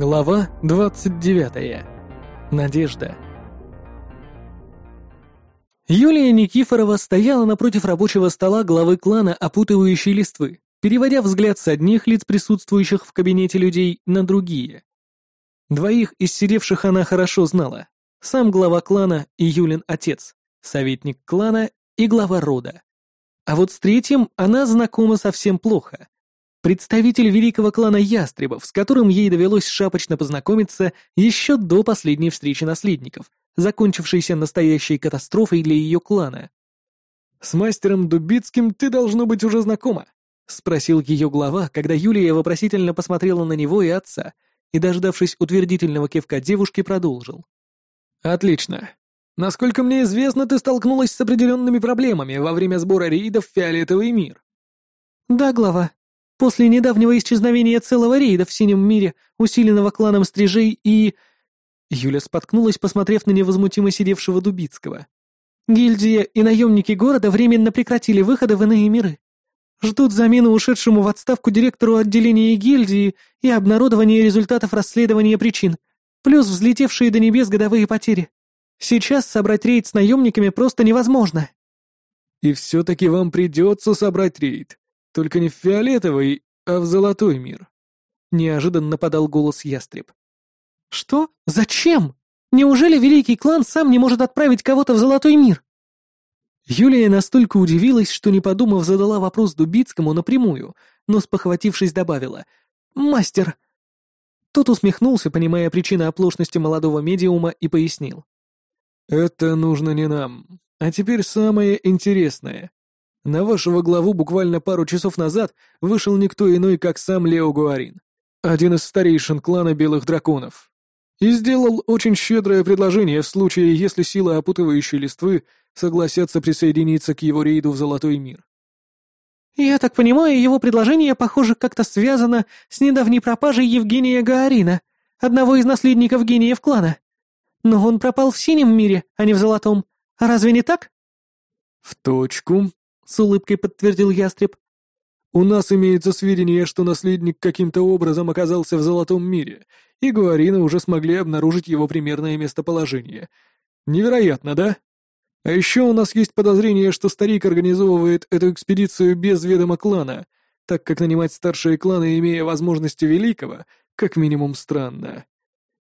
Глава 29. Надежда. Юлия Никифорова стояла напротив рабочего стола главы клана опутывающей листвы, переводя взгляд с одних лиц присутствующих в кабинете людей на другие. Двоих из сидевших она хорошо знала. Сам глава клана и Юлин отец, советник клана и глава рода. А вот с третьим она знакома совсем плохо. Представитель великого клана Ястребов, с которым ей довелось шапочно познакомиться еще до последней встречи наследников, закончившейся настоящей катастрофой для ее клана. «С мастером Дубицким ты должно быть уже знакома», — спросил ее глава, когда Юлия вопросительно посмотрела на него и отца, и, дождавшись утвердительного кивка девушки, продолжил. «Отлично. Насколько мне известно, ты столкнулась с определенными проблемами во время сбора рейдов в Фиолетовый мир». «Да, глава. После недавнего исчезновения целого рейда в Синем мире, усиленного кланом Стрижей и...» Юля споткнулась, посмотрев на невозмутимо сидевшего Дубицкого. «Гильдия и наемники города временно прекратили выходы в иные миры. Ждут замены ушедшему в отставку директору отделения гильдии и обнародования результатов расследования причин, плюс взлетевшие до небес годовые потери. Сейчас собрать рейд с наемниками просто невозможно». «И все-таки вам придется собрать рейд», только не в фиолетовый, а в золотой мир. Неожиданно подал голос ястреб. Что? Зачем? Неужели великий клан сам не может отправить кого-то в золотой мир? Юлия настолько удивилась, что, не подумав, задала вопрос Дубицкому напрямую, но, спохватившись, добавила «Мастер». Тот усмехнулся, понимая причину оплошности молодого медиума, и пояснил. «Это нужно не нам. А теперь самое интересное. На вашего главу буквально пару часов назад вышел никто иной, как сам Лео Гуарин, один из старейшин клана Белых Драконов, и сделал очень щедрое предложение в случае, если силы опутывающей листвы согласятся присоединиться к его рейду в Золотой мир. «Я так понимаю, его предложение, похоже, как-то связано с недавней пропажей Евгения Гаарина, одного из наследников гениев клана. Но он пропал в синем мире, а не в золотом. Разве не так?» «В точку», с улыбкой подтвердил ястреб. «У нас имеется сведения, что наследник каким-то образом оказался в Золотом мире, и Гуарины уже смогли обнаружить его примерное местоположение. Невероятно, да? А еще у нас есть подозрение, что старик организовывает эту экспедицию без ведома клана, так как нанимать старшие кланы, имея возможности великого, как минимум странно.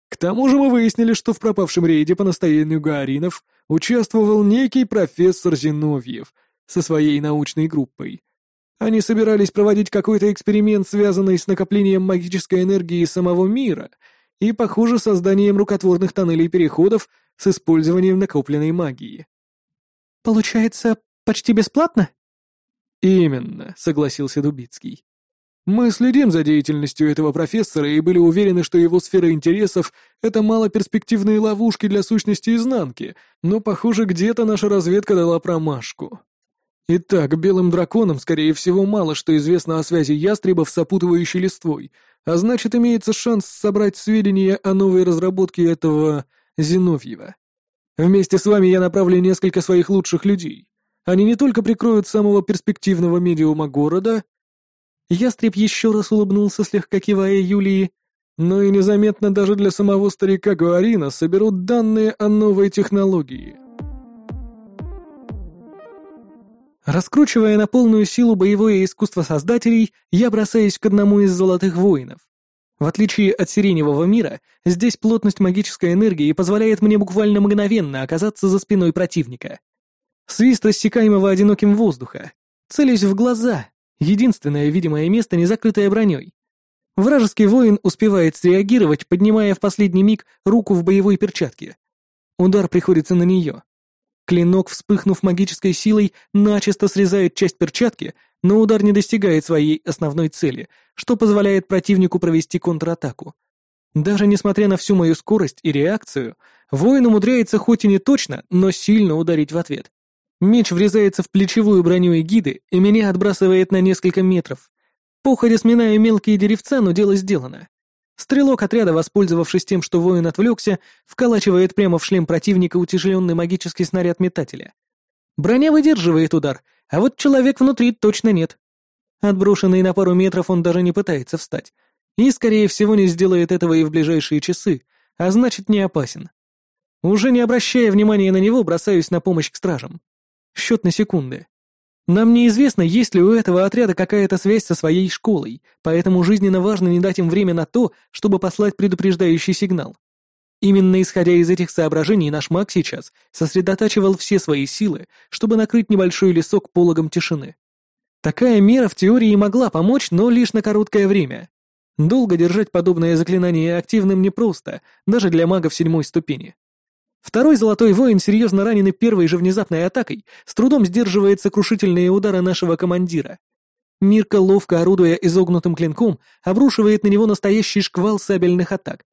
К тому же мы выяснили, что в пропавшем рейде по настоянию Гуаринов участвовал некий профессор Зиновьев — со своей научной группой. Они собирались проводить какой-то эксперимент, связанный с накоплением магической энергии самого мира и, похоже, созданием рукотворных тоннелей переходов с использованием накопленной магии. «Получается, почти бесплатно?» «Именно», — согласился Дубицкий. «Мы следим за деятельностью этого профессора и были уверены, что его сфера интересов — это малоперспективные ловушки для сущности изнанки, но, похоже, где-то наша разведка дала промашку. Итак, белым драконам, скорее всего, мало что известно о связи ястребов с опутывающей листвой, а значит, имеется шанс собрать сведения о новой разработке этого Зиновьева. Вместе с вами я направлю несколько своих лучших людей. Они не только прикроют самого перспективного медиума города... Ястреб еще раз улыбнулся, слегка кивая Юлии, но и незаметно даже для самого старика Гуарина соберут данные о новой технологии. Раскручивая на полную силу боевое искусство создателей, я бросаюсь к одному из золотых воинов. В отличие от сиреневого мира, здесь плотность магической энергии позволяет мне буквально мгновенно оказаться за спиной противника. Свист рассекаемого одиноким воздуха. Целюсь в глаза. Единственное видимое место, не закрытое броней. Вражеский воин успевает среагировать, поднимая в последний миг руку в боевой перчатке. Удар приходится на нее. Клинок, вспыхнув магической силой, начисто срезает часть перчатки, но удар не достигает своей основной цели, что позволяет противнику провести контратаку. Даже несмотря на всю мою скорость и реакцию, воин умудряется хоть и не точно, но сильно ударить в ответ. Меч врезается в плечевую броню эгиды и меня отбрасывает на несколько метров. Походя сминая мелкие деревца, но дело сделано. Стрелок отряда, воспользовавшись тем, что воин отвлекся, вколачивает прямо в шлем противника утяжеленный магический снаряд метателя. Броня выдерживает удар, а вот человек внутри точно нет. Отброшенный на пару метров он даже не пытается встать. И, скорее всего, не сделает этого и в ближайшие часы, а значит, не опасен. Уже не обращая внимания на него, бросаюсь на помощь к стражам. Счет на секунды. Нам неизвестно, есть ли у этого отряда какая-то связь со своей школой, поэтому жизненно важно не дать им время на то, чтобы послать предупреждающий сигнал. Именно исходя из этих соображений наш маг сейчас сосредотачивал все свои силы, чтобы накрыть небольшой лесок пологом тишины. Такая мера в теории могла помочь, но лишь на короткое время. Долго держать подобное заклинание активным непросто, даже для магов седьмой ступени. Второй золотой воин, серьезно раненый первой же внезапной атакой, с трудом сдерживает сокрушительные удары нашего командира. Мирка, ловко орудуя изогнутым клинком, обрушивает на него настоящий шквал сабельных атак,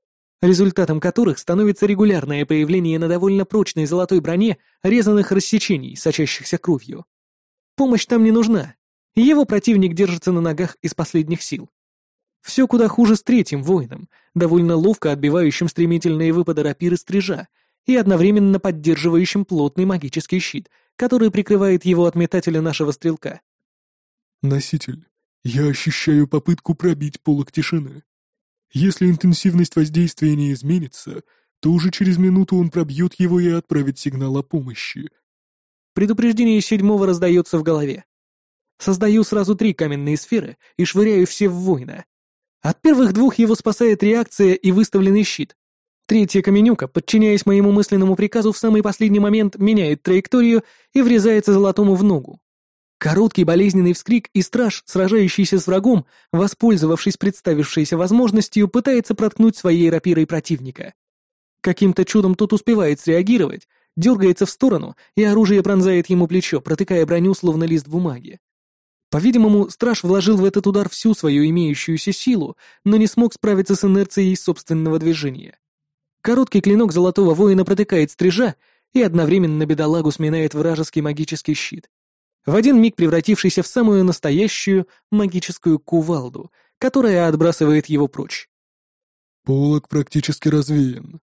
результатом которых становится регулярное появление на довольно прочной золотой броне резаных рассечений, сочащихся кровью. Помощь там не нужна. Его противник держится на ногах из последних сил. Все куда хуже с третьим воином, довольно ловко отбивающим стремительные выпады рапиры стрижа, и одновременно поддерживающим плотный магический щит, который прикрывает его от метателя нашего стрелка. «Носитель, я ощущаю попытку пробить полок тишины. Если интенсивность воздействия не изменится, то уже через минуту он пробьет его и отправит сигнал о помощи». Предупреждение седьмого раздается в голове. Создаю сразу три каменные сферы и швыряю все в воина. От первых двух его спасает реакция и выставленный щит, Третья каменюка, подчиняясь моему мысленному приказу, в самый последний момент меняет траекторию и врезается золотому в ногу. Короткий болезненный вскрик и страж, сражающийся с врагом, воспользовавшись представившейся возможностью, пытается проткнуть своей рапирой противника. Каким-то чудом тот успевает среагировать, дергается в сторону, и оружие пронзает ему плечо, протыкая броню, словно лист бумаги. По-видимому, страж вложил в этот удар всю свою имеющуюся силу, но не смог справиться с инерцией собственного движения. Короткий клинок золотого воина протыкает стрижа и одновременно бедолагу сминает вражеский магический щит. В один миг превратившийся в самую настоящую магическую кувалду, которая отбрасывает его прочь. Полок практически развеян.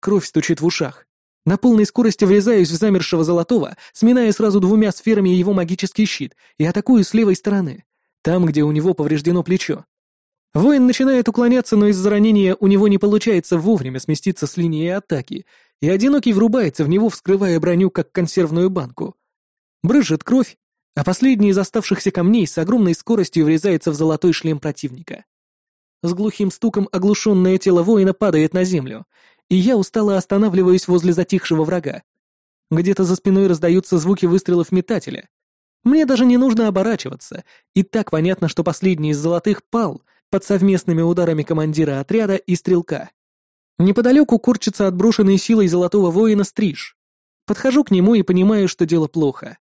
Кровь стучит в ушах. На полной скорости врезаюсь в замершего золотого, сминая сразу двумя сферами его магический щит и атакую с левой стороны, там, где у него повреждено плечо. Воин начинает уклоняться, но из-за ранения у него не получается вовремя сместиться с линии атаки, и одинокий врубается в него, вскрывая броню, как консервную банку. Брызжет кровь, а последний из оставшихся камней с огромной скоростью врезается в золотой шлем противника. С глухим стуком оглушенное тело воина падает на землю, и я устало останавливаюсь возле затихшего врага. Где-то за спиной раздаются звуки выстрелов метателя. Мне даже не нужно оборачиваться, и так понятно, что последний из золотых пал, под совместными ударами командира отряда и стрелка. Неподалеку курчится отброшенной силой золотого воина стриж. Подхожу к нему и понимаю, что дело плохо.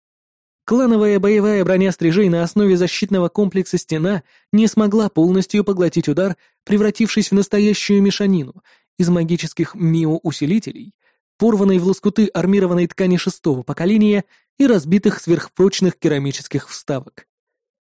Клановая боевая броня стрижей на основе защитного комплекса «Стена» не смогла полностью поглотить удар, превратившись в настоящую мешанину из магических мио-усилителей, порванной в лоскуты армированной ткани шестого поколения и разбитых сверхпрочных керамических вставок.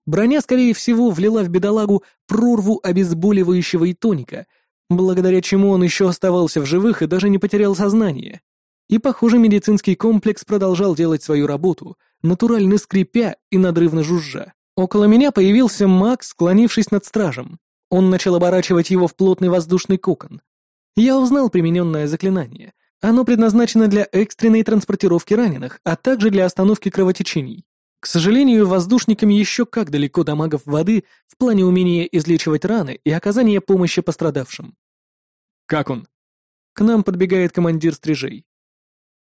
Броня, скорее всего, влила в бедолагу прорву обезболивающего и тоника, благодаря чему он еще оставался в живых и даже не потерял сознание. И, похоже, медицинский комплекс продолжал делать свою работу, натурально скрипя и надрывно жужжа. Около меня появился маг, склонившись над стражем. Он начал оборачивать его в плотный воздушный кокон. Я узнал примененное заклинание. Оно предназначено для экстренной транспортировки раненых, а также для остановки кровотечений. К сожалению, воздушникам еще как далеко до магов воды в плане умения излечивать раны и оказания помощи пострадавшим. «Как он?» К нам подбегает командир стрижей.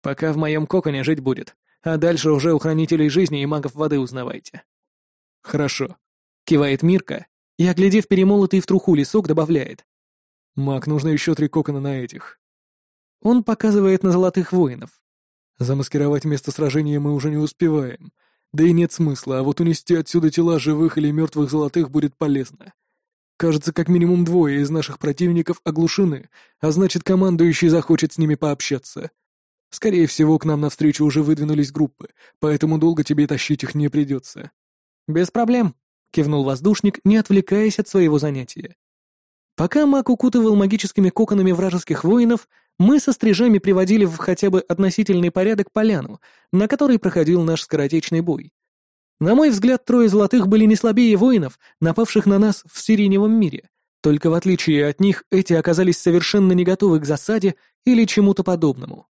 «Пока в моем коконе жить будет, а дальше уже у хранителей жизни и магов воды узнавайте». «Хорошо», — кивает Мирка и, оглядев перемолотый в труху лесок, добавляет. «Маг, нужно еще три кокона на этих». Он показывает на золотых воинов. «Замаскировать место сражения мы уже не успеваем, да и нет смысла, а вот унести отсюда тела живых или мертвых золотых будет полезно. Кажется, как минимум двое из наших противников оглушены, а значит, командующий захочет с ними пообщаться. Скорее всего, к нам навстречу уже выдвинулись группы, поэтому долго тебе тащить их не придется. «Без проблем», — кивнул воздушник, не отвлекаясь от своего занятия. Пока маг укутывал магическими коконами вражеских воинов, мы со стрижами приводили в хотя бы относительный порядок поляну, на которой проходил наш скоротечный бой. На мой взгляд, трое золотых были не слабее воинов, напавших на нас в сиреневом мире, Только в отличие от них, эти оказались совершенно не готовы к засаде или чему-то подобному.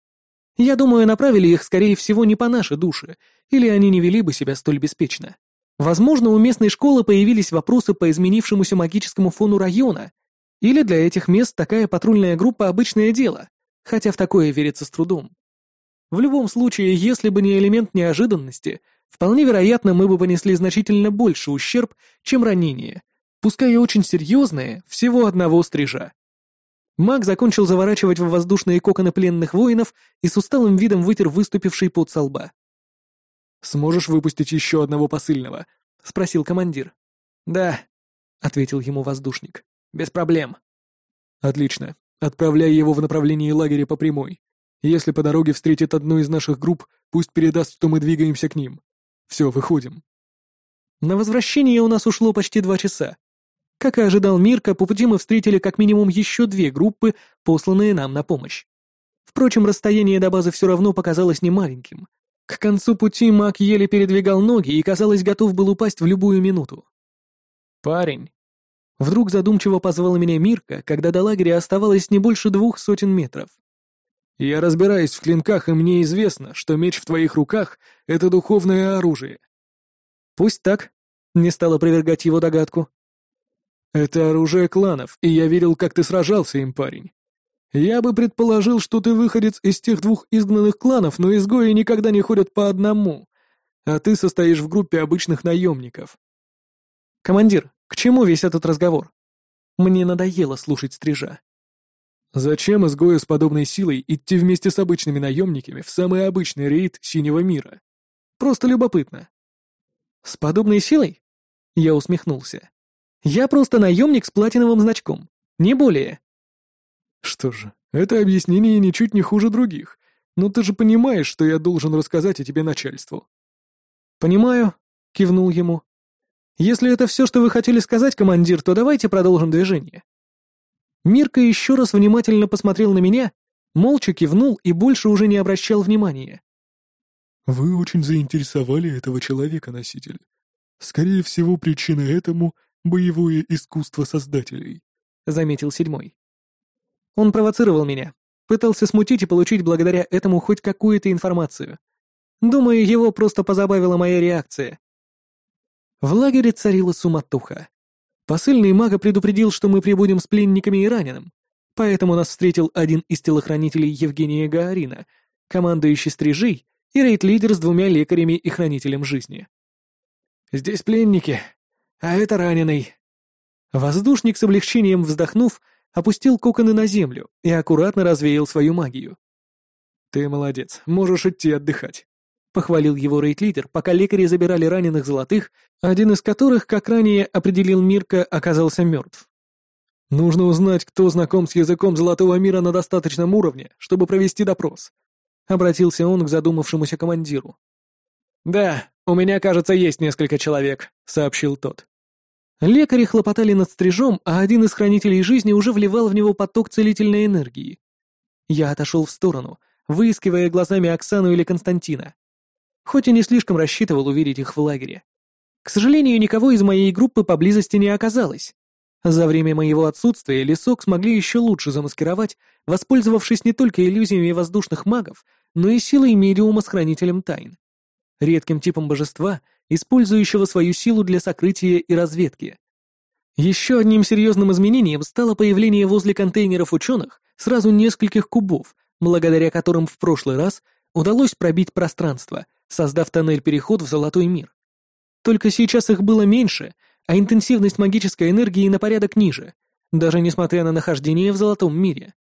Я думаю, направили их, скорее всего, не по нашей душе, или они не вели бы себя столь беспечно. Возможно, у местной школы появились вопросы по изменившемуся магическому фону района, или для этих мест такая патрульная группа — обычное дело, хотя в такое верится с трудом. В любом случае, если бы не элемент неожиданности, вполне вероятно, мы бы понесли значительно больше ущерб, чем ранение, пускай и очень серьезное, всего одного стрижа. Маг закончил заворачивать в воздушные коконы пленных воинов и с усталым видом вытер выступивший пот со лба. «Сможешь выпустить еще одного посыльного?» — спросил командир. «Да», — ответил ему воздушник. «Без проблем». «Отлично. Отправляй его в направлении лагеря по прямой. Если по дороге встретит одну из наших групп, пусть передаст, что мы двигаемся к ним. Все, выходим». На возвращение у нас ушло почти два часа. Как и ожидал Мирка, по пути мы встретили как минимум еще две группы, посланные нам на помощь. Впрочем, расстояние до базы все равно показалось немаленьким. К концу пути маг еле передвигал ноги и, казалось, готов был упасть в любую минуту. «Парень!» Вдруг задумчиво позвал меня Мирка, когда до лагеря оставалось не больше двух сотен метров. «Я разбираюсь в клинках, и мне известно, что меч в твоих руках — это духовное оружие». «Пусть так», — не стал опровергать его догадку. «Это оружие кланов, и я видел, как ты сражался им, парень. Я бы предположил, что ты выходец из тех двух изгнанных кланов, но изгои никогда не ходят по одному, а ты состоишь в группе обычных наемников». «Командир, к чему весь этот разговор? Мне надоело слушать стрижа». «Зачем изгою с подобной силой идти вместе с обычными наемниками в самый обычный рейд Синего мира? Просто любопытно». «С подобной силой?» Я усмехнулся. Я просто наемник с платиновым значком. Не более. Что же, это объяснение ничуть не хуже других. Но ты же понимаешь, что я должен рассказать о тебе начальству. Понимаю, кивнул ему. Если это все, что вы хотели сказать, командир, то давайте продолжим движение. Мирка еще раз внимательно посмотрел на меня, молча кивнул и больше уже не обращал внимания. «Вы очень заинтересовали этого человека, носитель. Скорее всего, причина этому боевое искусство создателей», — заметил седьмой. Он провоцировал меня, пытался смутить и получить благодаря этому хоть какую-то информацию. Думаю, его просто позабавила моя реакция. В лагере царила суматоха. Посыльный мага предупредил, что мы прибудем с пленниками и раненым, поэтому нас встретил один из телохранителей Евгения Гаорина, командующий стрижей и рейд-лидер с двумя лекарями и хранителем жизни. «Здесь пленники», а это раненый». Воздушник с облегчением вздохнув, опустил коконы на землю и аккуратно развеял свою магию. «Ты молодец, можешь идти отдыхать», — похвалил его рейд-лидер, пока лекари забирали раненых золотых, один из которых, как ранее определил Мирка, оказался мертв. «Нужно узнать, кто знаком с языком Золотого Мира на достаточном уровне, чтобы провести допрос», — обратился он к задумавшемуся командиру. «Да, у меня, кажется, есть несколько человек», — сообщил тот. Лекари хлопотали над стрижом, а один из хранителей жизни уже вливал в него поток целительной энергии. Я отошел в сторону, выискивая глазами Оксану или Константина. Хоть и не слишком рассчитывал увидеть их в лагере. К сожалению, никого из моей группы поблизости не оказалось. За время моего отсутствия лесок смогли еще лучше замаскировать, воспользовавшись не только иллюзиями воздушных магов, но и силой медиума с хранителем тайн. Редким типом божества — использующего свою силу для сокрытия и разведки. Еще одним серьезным изменением стало появление возле контейнеров ученых сразу нескольких кубов, благодаря которым в прошлый раз удалось пробить пространство, создав тоннель-переход в Золотой мир. Только сейчас их было меньше, а интенсивность магической энергии на порядок ниже, даже несмотря на нахождение в Золотом мире.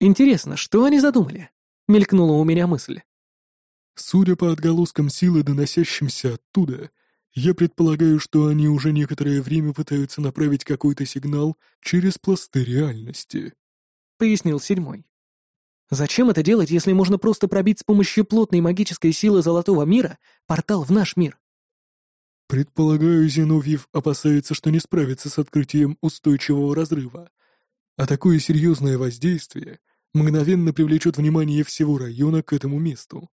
Интересно, что они задумали? Мелькнула у меня мысль. Судя по отголоскам силы, доносящимся оттуда, я предполагаю, что они уже некоторое время пытаются направить какой-то сигнал через пласты реальности», — пояснил седьмой. «Зачем это делать, если можно просто пробить с помощью плотной магической силы Золотого мира портал в наш мир?» «Предполагаю, Зиновьев опасается, что не справится с открытием устойчивого разрыва, а такое серьезное воздействие мгновенно привлечет внимание всего района к этому месту.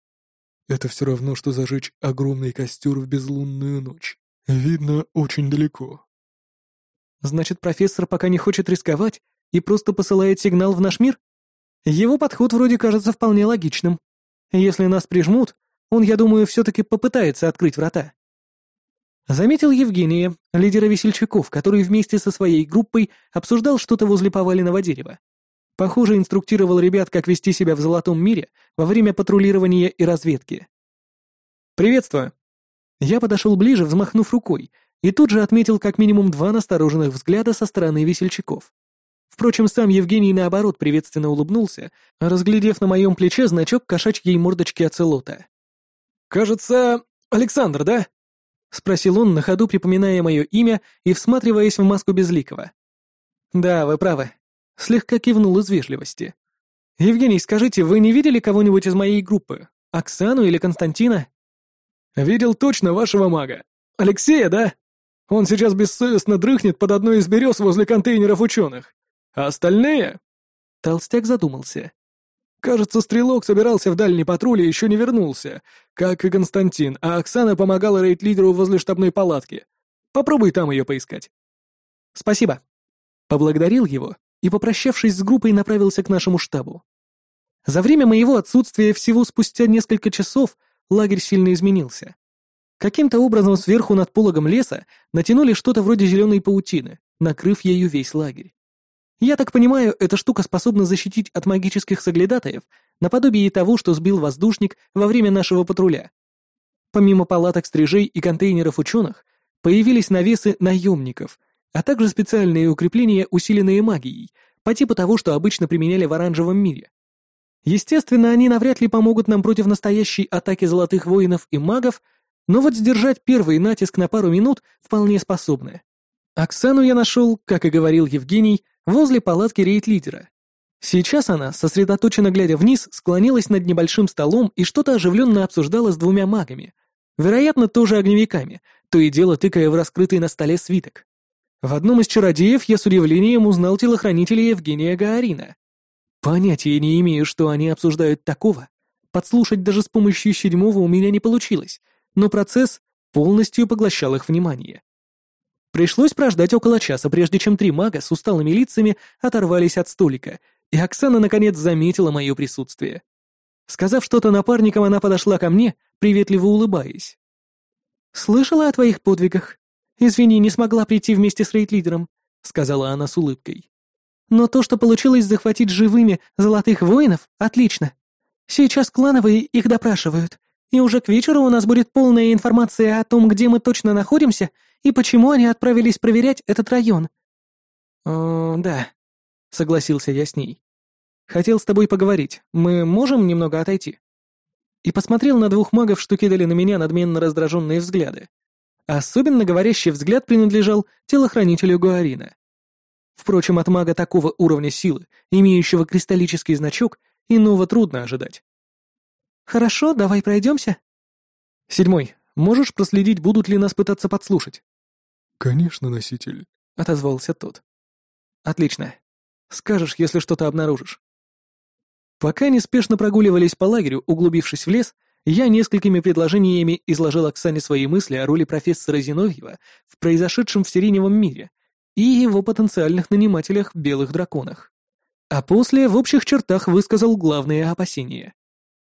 Это все равно, что зажечь огромный костер в безлунную ночь. Видно очень далеко. Значит, профессор пока не хочет рисковать и просто посылает сигнал в наш мир? Его подход вроде кажется вполне логичным. Если нас прижмут, он, я думаю, все-таки попытается открыть врата. Заметил Евгения, лидера весельчаков, который вместе со своей группой обсуждал что-то возле поваленного дерева. Похоже, инструктировал ребят, как вести себя в золотом мире во время патрулирования и разведки. «Приветствую!» Я подошел ближе, взмахнув рукой, и тут же отметил как минимум два настороженных взгляда со стороны весельчаков. Впрочем, сам Евгений, наоборот, приветственно улыбнулся, разглядев на моем плече значок кошачьей мордочки оцелота. «Кажется, Александр, да?» — спросил он на ходу, припоминая мое имя и всматриваясь в маску Безликого. «Да, вы правы». Слегка кивнул из вежливости. «Евгений, скажите, вы не видели кого-нибудь из моей группы? Оксану или Константина?» «Видел точно вашего мага. Алексея, да? Он сейчас бессовестно дрыхнет под одной из берез возле контейнеров ученых. А остальные?» Толстяк задумался. Кажется, Стрелок собирался в дальний патруль и еще не вернулся, как и Константин, а Оксана помогала рейд-лидеру возле штабной палатки. Попробуй там ее поискать. Спасибо. Поблагодарил его и, попрощавшись с группой, направился к нашему штабу. За время моего отсутствия всего спустя несколько часов лагерь сильно изменился. Каким-то образом сверху над пологом леса натянули что-то вроде зеленой паутины, накрыв ею весь лагерь. Я так понимаю, эта штука способна защитить от магических соглядатаев, наподобие того, что сбил воздушник во время нашего патруля. Помимо палаток стрижей и контейнеров ученых, появились навесы наемников, а также специальные укрепления, усиленные магией, по типу того, что обычно применяли в оранжевом мире. Естественно, они навряд ли помогут нам против настоящей атаки золотых воинов и магов, но вот сдержать первый натиск на пару минут вполне способны. Оксану я нашел, как и говорил Евгений, возле палатки рейд-лидера. Сейчас она, сосредоточенно глядя вниз, склонилась над небольшим столом и что-то оживленно обсуждала с двумя магами. Вероятно, тоже огневиками, то и дело тыкая в раскрытый на столе свиток. В одном из чародеев я с удивлением узнал телохранителя Евгения Гаарина. Понятия не имею, что они обсуждают такого. Подслушать даже с помощью седьмого у меня не получилось, но процесс полностью поглощал их внимание. Пришлось прождать около часа, прежде чем три мага с усталыми лицами оторвались от столика, и Оксана наконец заметила мое присутствие. Сказав что-то напарникам, она подошла ко мне, приветливо улыбаясь. «Слышала о твоих подвигах. Извини, не смогла прийти вместе с рейд-лидером», — сказала она с улыбкой. «Но то, что получилось захватить живыми золотых воинов, отлично. Сейчас клановые их допрашивают, и уже к вечеру у нас будет полная информация о том, где мы точно находимся и почему они отправились проверять этот район?» «О, да», — согласился я с ней. «Хотел с тобой поговорить. Мы можем немного отойти?» И посмотрел на двух магов, что кидали на меня надменно раздраженные взгляды. Особенно говорящий взгляд принадлежал телохранителю Гуарина. Впрочем, от мага такого уровня силы, имеющего кристаллический значок, иного трудно ожидать. «Хорошо, давай пройдемся». «Седьмой, Можешь проследить, будут ли нас пытаться подслушать?» «Конечно, носитель», — отозвался тот. «Отлично. Скажешь, если что-то обнаружишь». Пока неспешно прогуливались по лагерю, углубившись в лес, я несколькими предложениями изложил Оксане свои мысли о роли профессора Зиновьева в произошедшем в Сиреневом мире и его потенциальных нанимателях белых драконах. А после в общих чертах высказал главные опасения.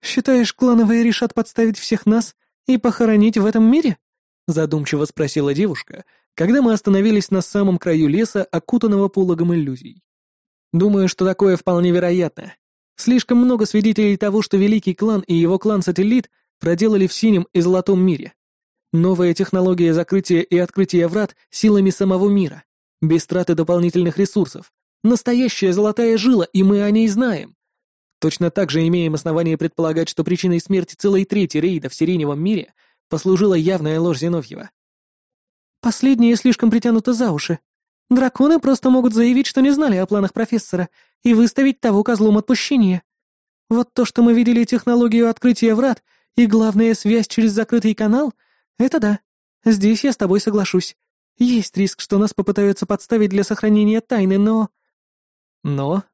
«Считаешь, клановые решат подставить всех нас «И похоронить в этом мире?» — задумчиво спросила девушка, когда мы остановились на самом краю леса, окутанного пологом иллюзий. «Думаю, что такое вполне вероятно. Слишком много свидетелей того, что Великий Клан и его клан-сателлит проделали в синем и золотом мире. Новая технология закрытия и открытия врат силами самого мира, без траты дополнительных ресурсов. Настоящая золотая жила, и мы о ней знаем. Точно так же имеем основание предполагать, что причиной смерти целой трети рейда в Сиреневом мире послужила явная ложь Зиновьева. Последнее слишком притянуто за уши. Драконы просто могут заявить, что не знали о планах профессора, и выставить того козлом отпущения. Вот то, что мы видели технологию открытия врат и главная связь через закрытый канал, это да. Здесь я с тобой соглашусь. Есть риск, что нас попытаются подставить для сохранения тайны, но... Но?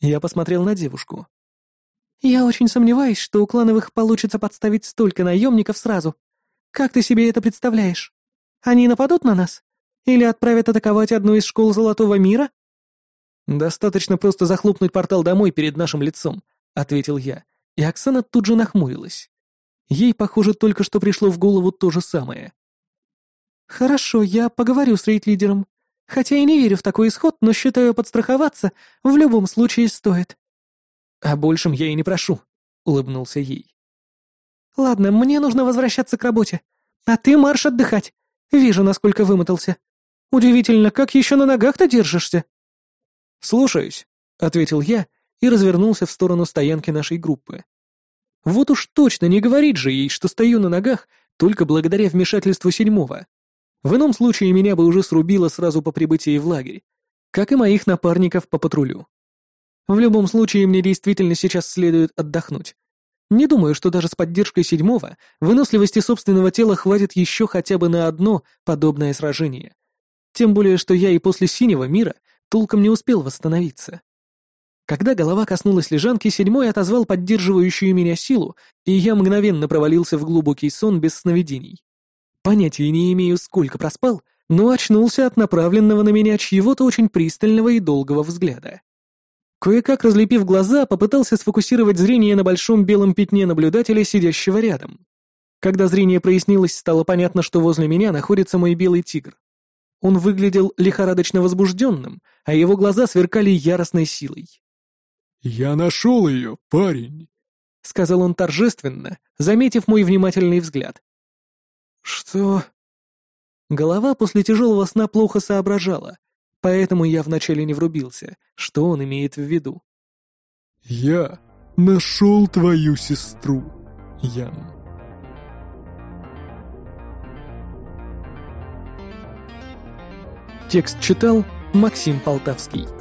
Я посмотрел на девушку. «Я очень сомневаюсь, что у клановых получится подставить столько наемников сразу. Как ты себе это представляешь? Они нападут на нас? Или отправят атаковать одну из школ Золотого мира?» «Достаточно просто захлопнуть портал домой перед нашим лицом», — ответил я, и Оксана тут же нахмурилась. Ей, похоже, только что пришло в голову то же самое. «Хорошо, я поговорю с рейд-лидером. Хотя и не верю в такой исход, но считаю, подстраховаться в любом случае стоит». «О большем я и не прошу», — улыбнулся ей. «Ладно, мне нужно возвращаться к работе. А ты марш отдыхать. Вижу, насколько вымотался. Удивительно, как еще на ногах-то держишься?» «Слушаюсь», — ответил я и развернулся в сторону стоянки нашей группы. Вот уж точно не говорит же ей, что стою на ногах только благодаря вмешательству седьмого. В ином случае меня бы уже срубило сразу по прибытии в лагерь, как и моих напарников по патрулю. В любом случае, мне действительно сейчас следует отдохнуть. Не думаю, что даже с поддержкой седьмого выносливости собственного тела хватит еще хотя бы на одно подобное сражение. Тем более, что я и после синего мира толком не успел восстановиться. Когда голова коснулась лежанки, седьмой отозвал поддерживающую меня силу, и я мгновенно провалился в глубокий сон без сновидений. Понятия не имею, сколько проспал, но очнулся от направленного на меня чьего-то очень пристального и долгого взгляда. Кое-как разлепив глаза, попытался сфокусировать зрение на большом белом пятне наблюдателя, сидящего рядом. Когда зрение прояснилось, стало понятно, что возле меня находится мой белый тигр. Он выглядел лихорадочно возбужденным, а его глаза сверкали яростной силой. «Я нашел ее, парень», — сказал он торжественно, заметив мой внимательный взгляд. «Что?» Голова после тяжелого сна плохо соображала, поэтому я вначале не врубился, что он имеет в виду. «Я нашел твою сестру, Ян». Текст читал Максим Полтавский.